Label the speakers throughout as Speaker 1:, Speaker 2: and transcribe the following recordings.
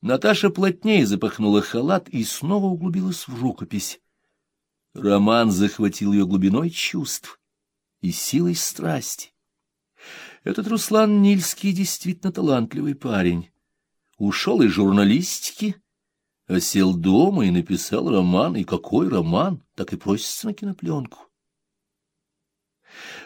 Speaker 1: Наташа плотнее запахнула халат и снова углубилась в рукопись. Роман захватил ее глубиной чувств и силой страсти. Этот Руслан Нильский действительно талантливый парень. Ушел из журналистики, а сел дома и написал роман. И какой роман, так и просится на кинопленку.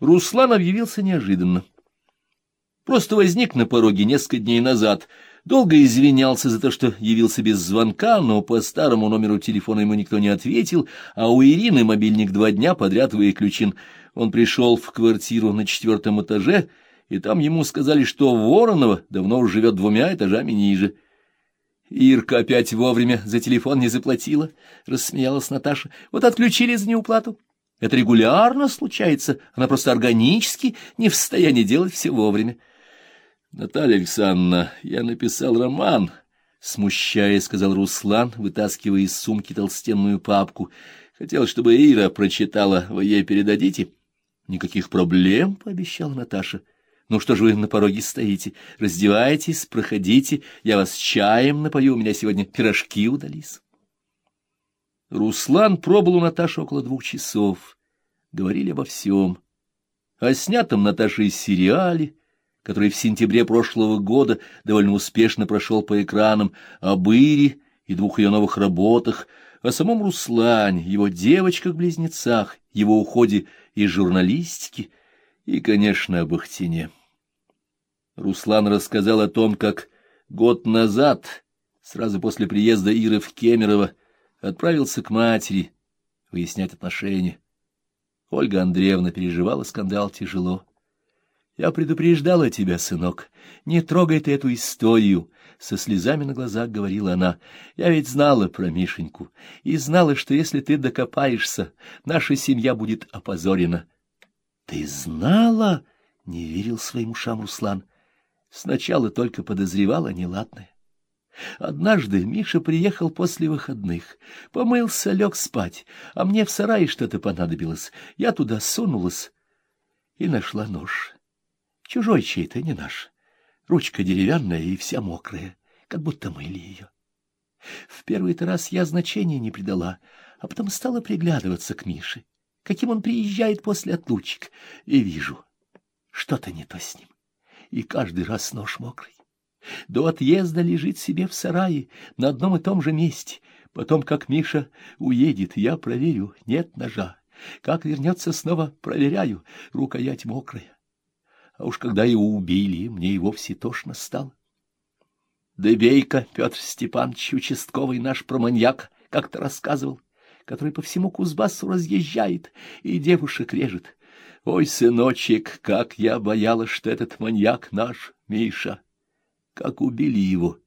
Speaker 1: Руслан объявился неожиданно. Просто возник на пороге несколько дней назад, долго извинялся за то, что явился без звонка, но по старому номеру телефона ему никто не ответил, а у Ирины мобильник два дня подряд выключен. Он пришел в квартиру на четвертом этаже, и там ему сказали, что Воронова давно уже живет двумя этажами ниже. Ирка опять вовремя за телефон не заплатила, — рассмеялась Наташа. Вот отключили за неуплату. Это регулярно случается, она просто органически не в состоянии делать все вовремя. — Наталья Александровна, я написал роман, — смущая, сказал Руслан, вытаскивая из сумки толстенную папку. — Хотел, чтобы Ира прочитала, вы ей передадите? — Никаких проблем, — пообещала Наташа. — ну что же вы на пороге стоите? Раздевайтесь, проходите, я вас чаем напою, у меня сегодня пирожки удались. Руслан пробыл у Наташи около двух часов. Говорили обо всем. О снятом Наташей сериале, который в сентябре прошлого года довольно успешно прошел по экранам, об Ире и двух ее новых работах, о самом Руслане, его девочках-близнецах, его уходе из журналистики и, конечно, об Ахтине. Руслан рассказал о том, как год назад, сразу после приезда Иры в Кемерово, отправился к матери выяснять отношения. Ольга Андреевна переживала скандал тяжело. «Я предупреждала тебя, сынок, не трогай ты эту историю», — со слезами на глазах говорила она. «Я ведь знала про Мишеньку и знала, что если ты докопаешься, наша семья будет опозорена». «Ты знала?» — не верил своим ушам Руслан. «Сначала только подозревала неладное. Однажды Миша приехал после выходных, помылся, лег спать, а мне в сарае что-то понадобилось. Я туда сунулась и нашла нож. Чужой чей-то, не наш. Ручка деревянная и вся мокрая, как будто мыли ее. В первый-то раз я значения не придала, а потом стала приглядываться к Мише, каким он приезжает после отлучек, и вижу, что-то не то с ним. И каждый раз нож мокрый. До отъезда лежит себе в сарае на одном и том же месте. Потом, как Миша уедет, я проверю, нет ножа. Как вернется снова, проверяю, рукоять мокрая. А уж когда его убили, мне и вовсе тошно стало. Дебейка Петр Степанович, участковый наш проманьяк, как-то рассказывал, который по всему Кузбассу разъезжает и девушек режет. Ой, сыночек, как я боялась, что этот маньяк наш, Миша как убили его.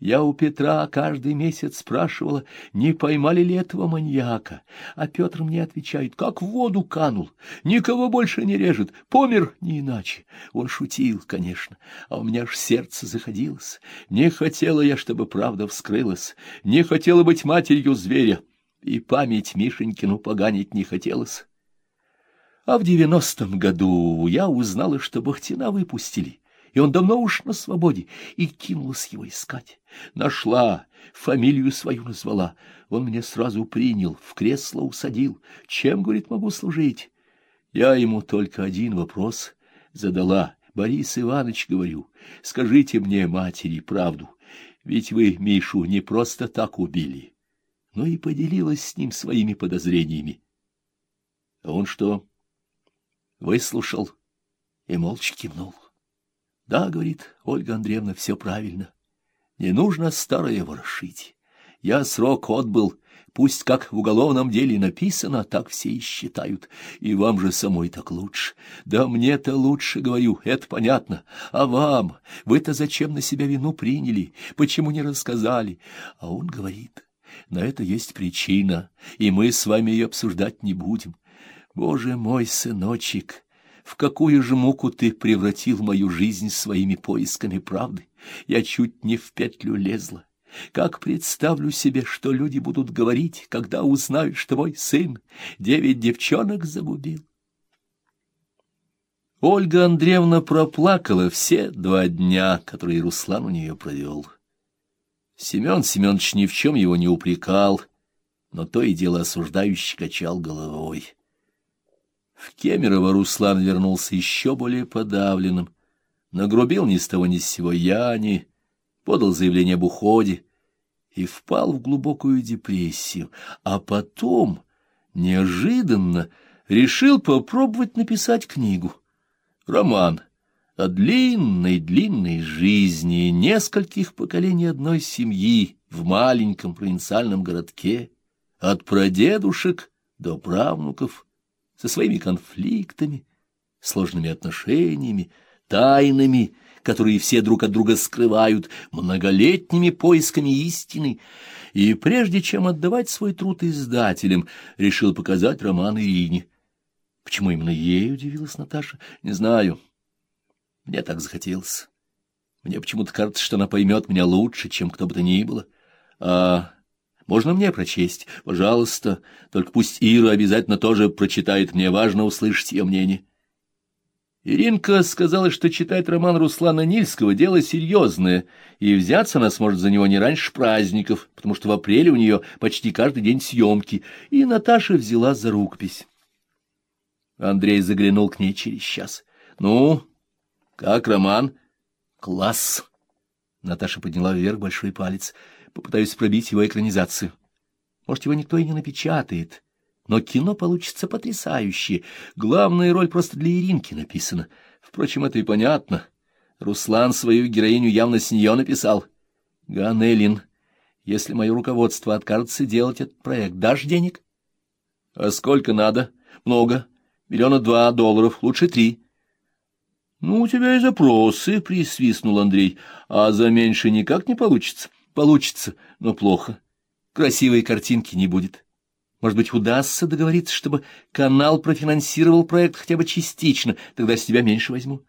Speaker 1: Я у Петра каждый месяц спрашивала, не поймали ли этого маньяка, а Петр мне отвечает, как в воду канул, никого больше не режет, помер не иначе. Он шутил, конечно, а у меня аж сердце заходилось. Не хотела я, чтобы правда вскрылась, не хотела быть матерью зверя, и память Мишенькину поганить не хотелось. А в девяностом году я узнала, что Бахтина выпустили и он давно уж на свободе, и кинулась его искать. Нашла, фамилию свою назвала. Он меня сразу принял, в кресло усадил. Чем, говорит, могу служить? Я ему только один вопрос задала. Борис Иванович, говорю, скажите мне, матери, правду, ведь вы Мишу не просто так убили, но и поделилась с ним своими подозрениями. А он что? Выслушал и молча кивнул. Да, говорит Ольга Андреевна, все правильно. Не нужно старое ворошить. Я срок отбыл, пусть как в уголовном деле написано, так все и считают. И вам же самой так лучше. Да мне-то лучше, говорю, это понятно. А вам? Вы-то зачем на себя вину приняли? Почему не рассказали? А он говорит, на это есть причина, и мы с вами ее обсуждать не будем. Боже мой, сыночек, в какую же муку ты превратил мою жизнь своими поисками правды? Я чуть не в петлю лезла. Как представлю себе, что люди будут говорить, когда узнают, что мой сын девять девчонок загубил? Ольга Андреевна проплакала все два дня, которые Руслан у нее провел. Семен Семенович ни в чем его не упрекал, но то и дело осуждающий качал головой. В Кемерово Руслан вернулся еще более подавленным, нагрубил ни с того ни с сего Яни, подал заявление об уходе и впал в глубокую депрессию, а потом, неожиданно, решил попробовать написать книгу. Роман о длинной-длинной жизни нескольких поколений одной семьи в маленьком провинциальном городке, от прадедушек до правнуков, со своими конфликтами, сложными отношениями, тайнами, которые все друг от друга скрывают, многолетними поисками истины, и прежде чем отдавать свой труд издателям, решил показать роман Ирине. Почему именно ей удивилась Наташа, не знаю. Мне так захотелось. Мне почему-то кажется, что она поймет меня лучше, чем кто бы то ни было. А можно мне прочесть? Пожалуйста. Только пусть Ира обязательно тоже прочитает. Мне важно услышать ее мнение. Иринка сказала, что читать роман Руслана Нильского — дело серьезное, и взяться она сможет за него не раньше праздников, потому что в апреле у нее почти каждый день съемки, и Наташа взяла за рукопись. Андрей заглянул к ней через час. — Ну, как роман? — Класс! Наташа подняла вверх большой палец. — Попытаюсь пробить его экранизацию. Может, его никто и не напечатает. — но кино получится потрясающее. Главная роль просто для Иринки написана. Впрочем, это и понятно. Руслан свою героиню явно с нее написал. Ганелин, если мое руководство откажется делать этот проект, дашь денег? А сколько надо? Много. Миллиона два долларов, лучше три. Ну, у тебя и запросы, — присвистнул Андрей. А за меньше никак не получится? Получится, но плохо. Красивой картинки не будет. Может быть, удастся договориться, чтобы канал профинансировал проект хотя бы частично, тогда с тебя меньше возьму.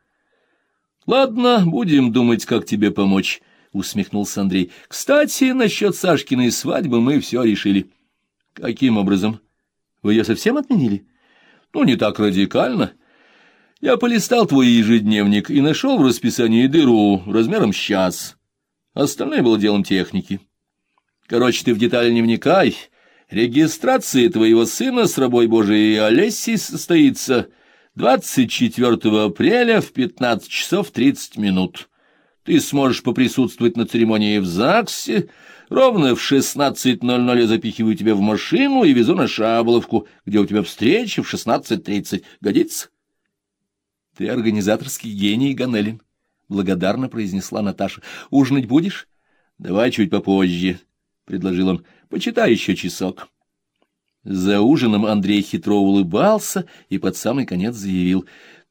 Speaker 1: — Ладно, будем думать, как тебе помочь, — усмехнулся Андрей. — Кстати, насчет Сашкиной свадьбы мы все решили. — Каким образом? Вы ее совсем отменили? — Ну, не так радикально. Я полистал твой ежедневник и нашел в расписании дыру размером с час. Остальное было делом техники. Короче, ты в детали не вникай, — Регистрация твоего сына с рабой Божией Олесей состоится 24 апреля в 15 часов 30 минут. Ты сможешь поприсутствовать на церемонии в ЗАГСе. Ровно в 16.00 я запихиваю тебя в машину и везу на Шаболовку, где у тебя встреча в 16.30. Годится? — Ты организаторский гений, Ганелин, — благодарно произнесла Наташа. — Ужинать будешь? — Давай чуть попозже, — предложил он. Почитай еще часок. За ужином Андрей хитро улыбался и под самый конец заявил,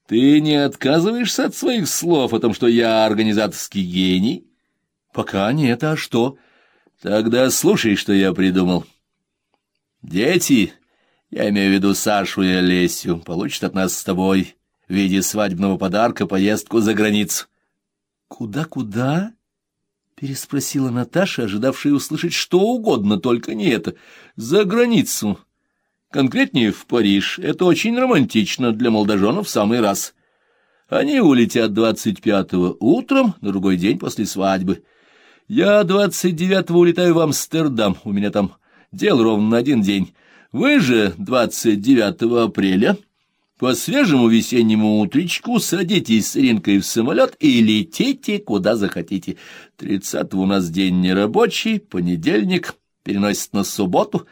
Speaker 1: «Ты не отказываешься от своих слов о том, что я организаторский гений?» «Пока нет, а что?» «Тогда слушай, что я придумал. Дети, я имею в виду Сашу и Олесю, получат от нас с тобой в виде свадебного подарка поездку за границу».
Speaker 2: «Куда-куда?» переспросила Наташа, ожидавшая услышать что угодно, только не это. «За границу. Конкретнее, в Париж. Это очень романтично для молодоженов в самый раз. Они улетят двадцать пятого утром, на другой день после свадьбы. Я двадцать девятого улетаю в Амстердам, у меня там дел ровно на один день. Вы же двадцать девятого апреля по свежему весеннему утречку садитесь с Ринкой в самолет и летите, куда захотите. Тридцатого у нас день нерабочий, понедельник, переносит на субботу,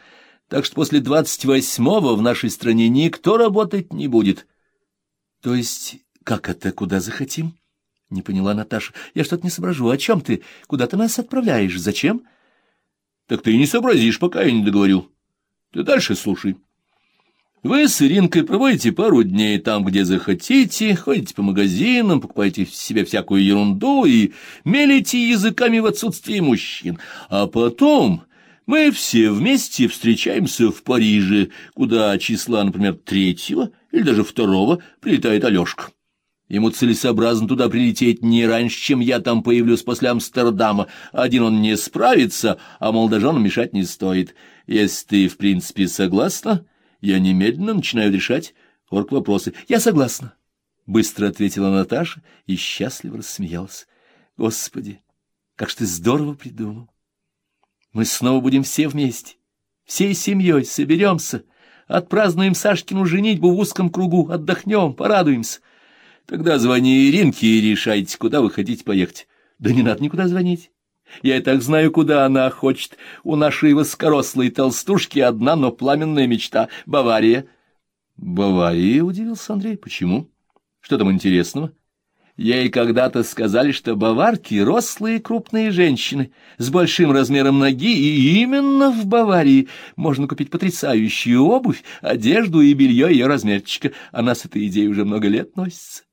Speaker 2: так что после двадцать восьмого в нашей стране никто работать не будет. — То есть как это, куда захотим? — не поняла Наташа. — Я что-то не соображу. О чем ты? Куда ты нас отправляешь? Зачем? — Так ты не сообразишь, пока я не договорю. Ты дальше слушай. — вы с Иринкой проводите пару дней там, где захотите, ходите по магазинам, покупаете себе всякую ерунду и мелите языками в отсутствии мужчин. А потом мы все вместе встречаемся в Париже, куда числа, например, третьего или даже второго прилетает Алешка. Ему целесообразно туда прилететь не раньше, чем я там появлюсь после Амстердама. Один он не справится, а молодоженам мешать не стоит. Если ты, в принципе, согласна я немедленно начинаю решать орг-вопросы. Я согласна. Быстро ответила Наташа и счастливо рассмеялась. Господи, как ж ты здорово придумал. Мы снова будем все вместе, всей семьей соберемся, отпразднуем Сашкину женитьбу в узком кругу, отдохнем, порадуемся. Тогда звони Иринке и решайте, куда вы хотите поехать. Да не надо никуда звонить. Я и так знаю, куда она хочет. У нашей воскорослой толстушки одна, но пламенная мечта — Бавария. — Бавария? — удивился Андрей. — Почему? Что там интересного? Ей когда-то сказали, что баварки — рослые крупные женщины с большим размером ноги, и именно в Баварии можно купить потрясающую обувь, одежду и белье ее размерчика. Она с этой идеей уже много лет носится.